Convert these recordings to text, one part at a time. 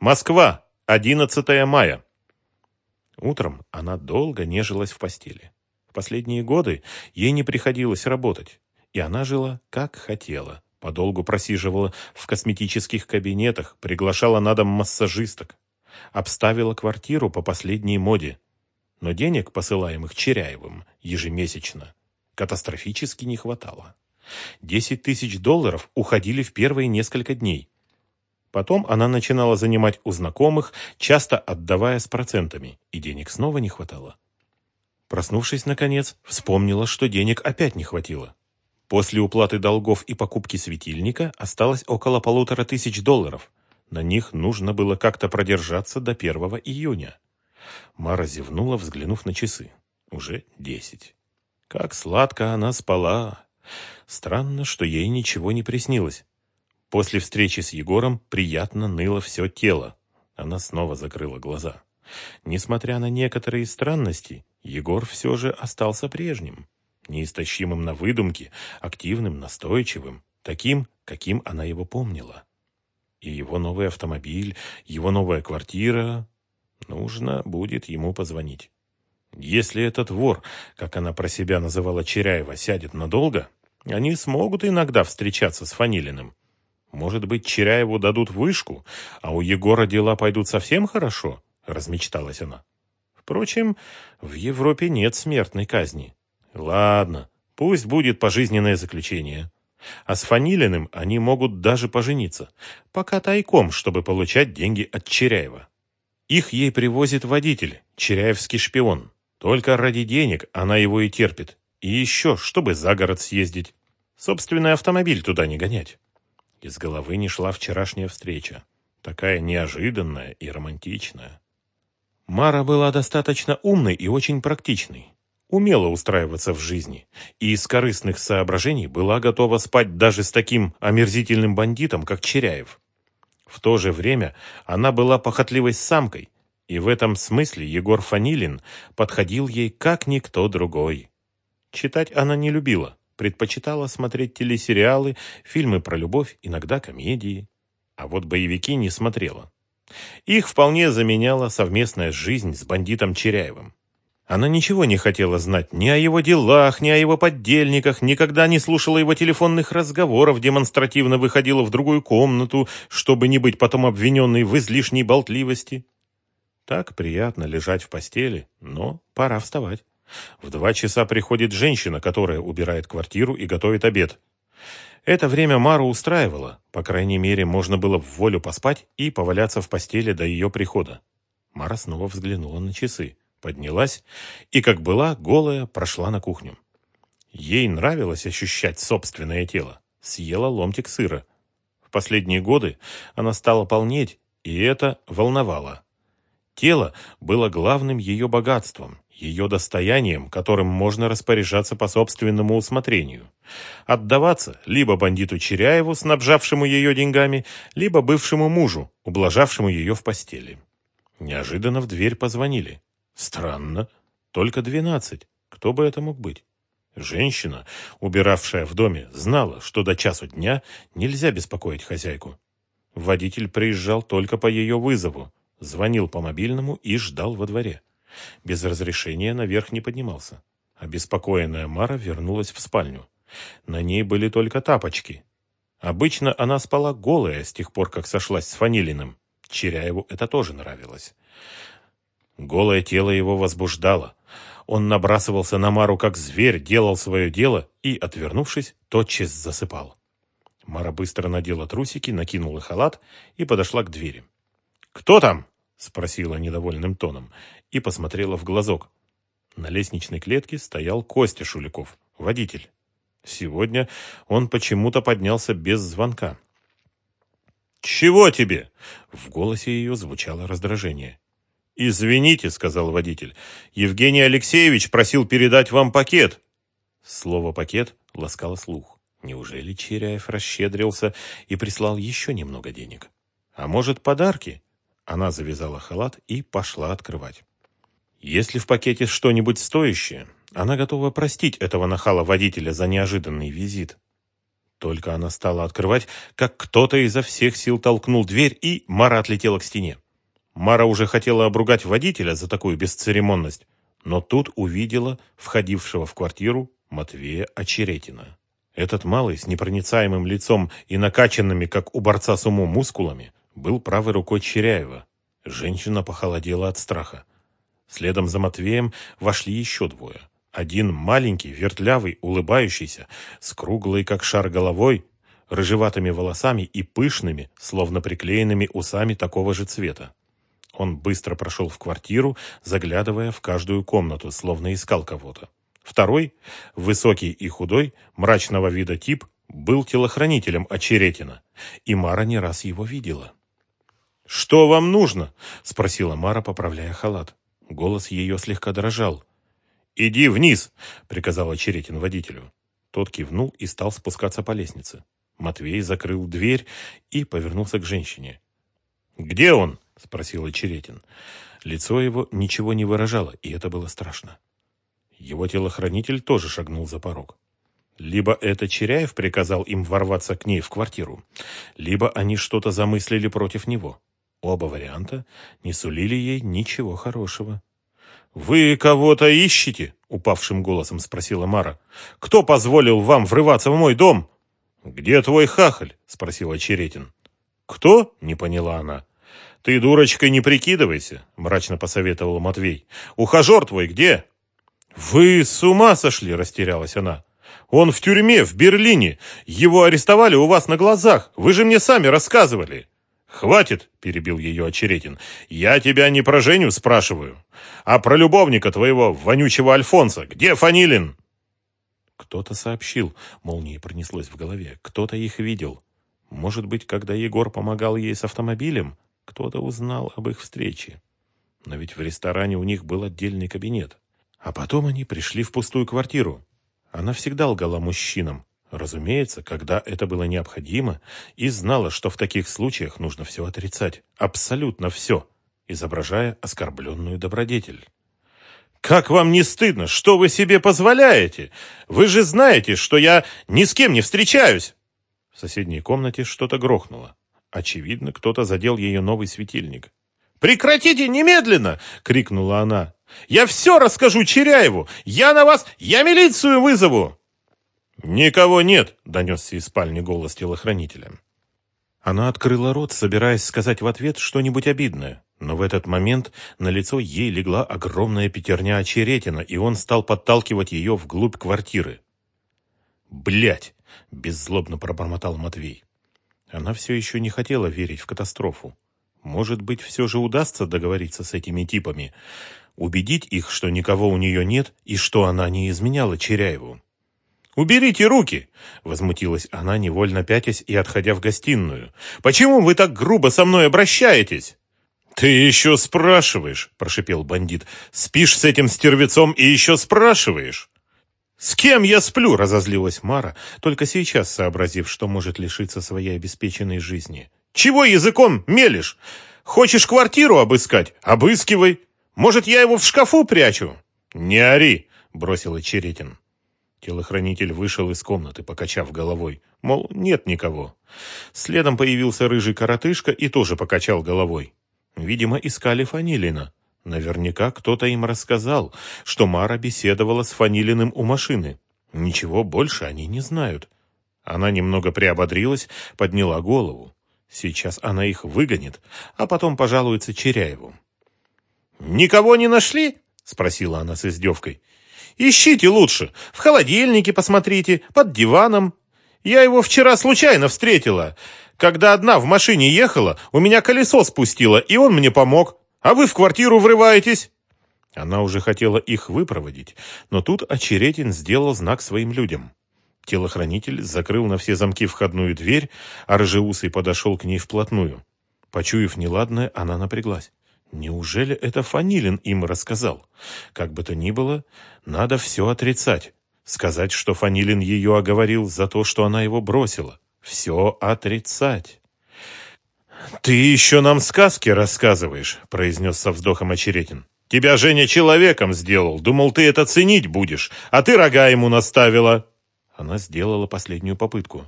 Москва, 11 мая. Утром она долго нежилась в постели. В последние годы ей не приходилось работать, и она жила как хотела. Подолгу просиживала в косметических кабинетах, приглашала на дом массажисток. Обставила квартиру по последней моде. Но денег, посылаемых Черяевым ежемесячно, катастрофически не хватало. Десять тысяч долларов уходили в первые несколько дней. Потом она начинала занимать у знакомых, часто отдавая с процентами, и денег снова не хватало. Проснувшись, наконец, вспомнила, что денег опять не хватило. После уплаты долгов и покупки светильника осталось около полутора тысяч долларов. На них нужно было как-то продержаться до 1 июня. Мара зевнула, взглянув на часы. Уже десять. Как сладко она спала. Странно, что ей ничего не приснилось. После встречи с Егором приятно ныло все тело. Она снова закрыла глаза. Несмотря на некоторые странности, Егор все же остался прежним. Неистощимым на выдумки, активным, настойчивым, таким, каким она его помнила. И его новый автомобиль, его новая квартира... Нужно будет ему позвонить. Если этот вор, как она про себя называла Черяева, сядет надолго, они смогут иногда встречаться с Фанилиным. Может быть, Черяеву дадут вышку, а у Егора дела пойдут совсем хорошо, размечталась она. Впрочем, в Европе нет смертной казни. Ладно, пусть будет пожизненное заключение. А с Фанилиным они могут даже пожениться, пока тайком, чтобы получать деньги от Черяева. Их ей привозит водитель, черяевский шпион. Только ради денег она его и терпит. И еще, чтобы за город съездить. Собственный автомобиль туда не гонять. Из головы не шла вчерашняя встреча. Такая неожиданная и романтичная. Мара была достаточно умной и очень практичной. Умела устраиваться в жизни. И из корыстных соображений была готова спать даже с таким омерзительным бандитом, как Черяев. В то же время она была похотливой самкой, и в этом смысле Егор Фанилин подходил ей как никто другой. Читать она не любила, предпочитала смотреть телесериалы, фильмы про любовь, иногда комедии. А вот боевики не смотрела. Их вполне заменяла совместная жизнь с бандитом Черяевым. Она ничего не хотела знать ни о его делах, ни о его поддельниках, никогда не слушала его телефонных разговоров, демонстративно выходила в другую комнату, чтобы не быть потом обвиненной в излишней болтливости. Так приятно лежать в постели, но пора вставать. В два часа приходит женщина, которая убирает квартиру и готовит обед. Это время Мару устраивало, по крайней мере, можно было в волю поспать и поваляться в постели до ее прихода. Мара снова взглянула на часы, поднялась и, как была, голая, прошла на кухню. Ей нравилось ощущать собственное тело. Съела ломтик сыра. В последние годы она стала полнеть, и это волновало. Тело было главным ее богатством, ее достоянием, которым можно распоряжаться по собственному усмотрению. Отдаваться либо бандиту Черяеву, снабжавшему ее деньгами, либо бывшему мужу, ублажавшему ее в постели. Неожиданно в дверь позвонили. Странно, только двенадцать. Кто бы это мог быть? Женщина, убиравшая в доме, знала, что до часу дня нельзя беспокоить хозяйку. Водитель приезжал только по ее вызову, звонил по мобильному и ждал во дворе. Без разрешения наверх не поднимался. Обеспокоенная Мара вернулась в спальню. На ней были только тапочки. Обычно она спала голая с тех пор, как сошлась с Фанилиным. Черяеву это тоже нравилось. Голое тело его возбуждало. Он набрасывался на Мару как зверь, делал свое дело и, отвернувшись, тотчас засыпал. Мара быстро надела трусики, накинула халат и подошла к двери. «Кто там?» — спросила недовольным тоном и посмотрела в глазок. На лестничной клетке стоял Костя Шуликов, водитель. Сегодня он почему-то поднялся без звонка. «Чего тебе?» В голосе ее звучало раздражение. «Извините», — сказал водитель. «Евгений Алексеевич просил передать вам пакет». Слово «пакет» ласкало слух. Неужели Черяев расщедрился и прислал еще немного денег? А может, подарки? Она завязала халат и пошла открывать. Если в пакете что-нибудь стоящее, она готова простить этого нахала-водителя за неожиданный визит. Только она стала открывать, как кто-то изо всех сил толкнул дверь, и Мара отлетела к стене. Мара уже хотела обругать водителя за такую бесцеремонность, но тут увидела входившего в квартиру Матвея Очеретина. Этот малый с непроницаемым лицом и накачанными, как у борца с умом, мускулами, был правой рукой Черяева. Женщина похолодела от страха. Следом за Матвеем вошли еще двое. Один маленький, вертлявый, улыбающийся, с круглой, как шар головой, рыжеватыми волосами и пышными, словно приклеенными усами такого же цвета. Он быстро прошел в квартиру, заглядывая в каждую комнату, словно искал кого-то. Второй, высокий и худой, мрачного вида тип, был телохранителем Очеретина, и Мара не раз его видела. «Что вам нужно?» — спросила Мара, поправляя халат. Голос ее слегка дрожал. «Иди вниз!» — приказал Очеретин водителю. Тот кивнул и стал спускаться по лестнице. Матвей закрыл дверь и повернулся к женщине. «Где он?» — спросил Очеретин. Лицо его ничего не выражало, и это было страшно. Его телохранитель тоже шагнул за порог. Либо это Черяев приказал им ворваться к ней в квартиру, либо они что-то замыслили против него. Оба варианта не сулили ей ничего хорошего. «Вы кого-то ищете?» — упавшим голосом спросила Мара. «Кто позволил вам врываться в мой дом?» «Где твой хахаль?» — спросил Очеретин. «Кто?» — не поняла она. «Ты, дурочкой, не прикидывайся», — мрачно посоветовал Матвей. «Ухажер твой где?» «Вы с ума сошли!» — растерялась она. «Он в тюрьме, в Берлине. Его арестовали у вас на глазах. Вы же мне сами рассказывали». «Хватит!» — перебил ее Очеретин. «Я тебя не про Женю спрашиваю, а про любовника твоего, вонючего Альфонса. Где Фанилин?» Кто-то сообщил, молнией пронеслось в голове. Кто-то их видел. Может быть, когда Егор помогал ей с автомобилем, кто-то узнал об их встрече. Но ведь в ресторане у них был отдельный кабинет. А потом они пришли в пустую квартиру. Она всегда лгала мужчинам, разумеется, когда это было необходимо, и знала, что в таких случаях нужно все отрицать, абсолютно все, изображая оскорбленную добродетель. «Как вам не стыдно? Что вы себе позволяете? Вы же знаете, что я ни с кем не встречаюсь!» В соседней комнате что-то грохнуло. Очевидно, кто-то задел ее новый светильник. «Прекратите немедленно!» — крикнула она. Я все расскажу Черяеву! Я на вас... Я милицию вызову!» «Никого нет!» — донесся из спальни голос телохранителя. Она открыла рот, собираясь сказать в ответ что-нибудь обидное. Но в этот момент на лицо ей легла огромная пятерня очеретина, и он стал подталкивать ее вглубь квартиры. Блять! беззлобно пробормотал Матвей. Она все еще не хотела верить в катастрофу. Может быть, все же удастся договориться с этими типами убедить их, что никого у нее нет и что она не изменяла Черяеву. «Уберите руки!» — возмутилась она, невольно пятясь и отходя в гостиную. «Почему вы так грубо со мной обращаетесь?» «Ты еще спрашиваешь!» — прошипел бандит. «Спишь с этим стервецом и еще спрашиваешь!» «С кем я сплю?» — разозлилась Мара, только сейчас сообразив, что может лишиться своей обеспеченной жизни. «Чего языком мелешь? Хочешь квартиру обыскать? Обыскивай! Может, я его в шкафу прячу?» «Не ори!» — бросил Черетин. Телохранитель вышел из комнаты, покачав головой. Мол, нет никого. Следом появился рыжий коротышка и тоже покачал головой. Видимо, искали Фанилина. Наверняка кто-то им рассказал, что Мара беседовала с Фанилиным у машины. Ничего больше они не знают. Она немного приободрилась, подняла голову. Сейчас она их выгонит, а потом пожалуется Черяеву. «Никого не нашли?» — спросила она с издевкой. «Ищите лучше. В холодильнике посмотрите, под диваном. Я его вчера случайно встретила. Когда одна в машине ехала, у меня колесо спустило, и он мне помог. А вы в квартиру врываетесь?» Она уже хотела их выпроводить, но тут Очеретин сделал знак своим людям. Телохранитель закрыл на все замки входную дверь, а рыжеусый подошел к ней вплотную. Почуяв неладное, она напряглась. Неужели это Фанилин им рассказал? Как бы то ни было, надо все отрицать. Сказать, что Фанилин ее оговорил за то, что она его бросила. Все отрицать. «Ты еще нам сказки рассказываешь», — произнес со вздохом Очеретин. «Тебя Женя человеком сделал. Думал, ты это ценить будешь, а ты рога ему наставила». Она сделала последнюю попытку.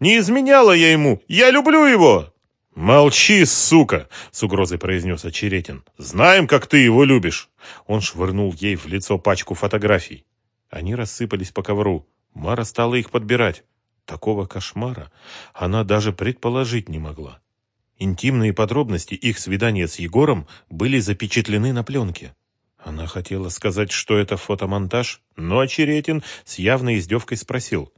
Не изменяла я ему! Я люблю его!» «Молчи, сука!» — с угрозой произнес Очеретин. «Знаем, как ты его любишь!» Он швырнул ей в лицо пачку фотографий. Они рассыпались по ковру. Мара стала их подбирать. Такого кошмара она даже предположить не могла. Интимные подробности их свидания с Егором были запечатлены на пленке. Она хотела сказать, что это фотомонтаж, но Очеретин с явной издевкой спросил.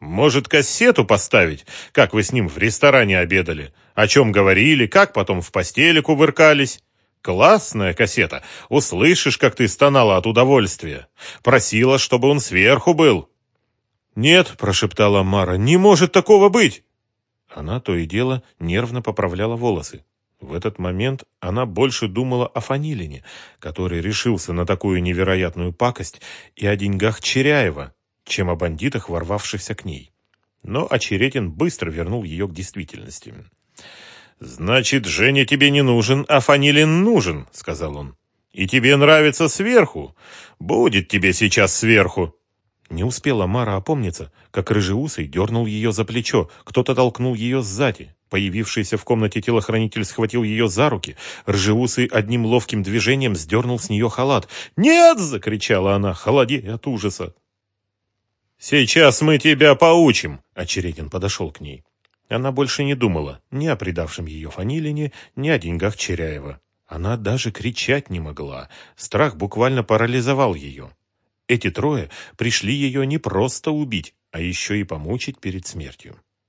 «Может, кассету поставить? Как вы с ним в ресторане обедали? О чем говорили? Как потом в постели кувыркались?» «Классная кассета. Услышишь, как ты стонала от удовольствия. Просила, чтобы он сверху был». «Нет», — прошептала Мара, — «не может такого быть!» Она то и дело нервно поправляла волосы. В этот момент она больше думала о Фанилине, который решился на такую невероятную пакость, и о деньгах Черяева, чем о бандитах, ворвавшихся к ней. Но Очеретин быстро вернул ее к действительности. «Значит, Женя тебе не нужен, а Фанилин нужен», — сказал он. «И тебе нравится сверху? Будет тебе сейчас сверху». Не успела Мара опомниться, как рыжеусый дернул ее за плечо, кто-то толкнул ее сзади. Появившийся в комнате телохранитель схватил ее за руки. Ржеусый одним ловким движением сдернул с нее халат. «Нет!» — закричала она, холодея от ужаса. «Сейчас мы тебя поучим!» — Очередин подошел к ней. Она больше не думала ни о предавшем ее Фанилине, ни о деньгах Черяева. Она даже кричать не могла. Страх буквально парализовал ее. Эти трое пришли ее не просто убить, а еще и помучить перед смертью.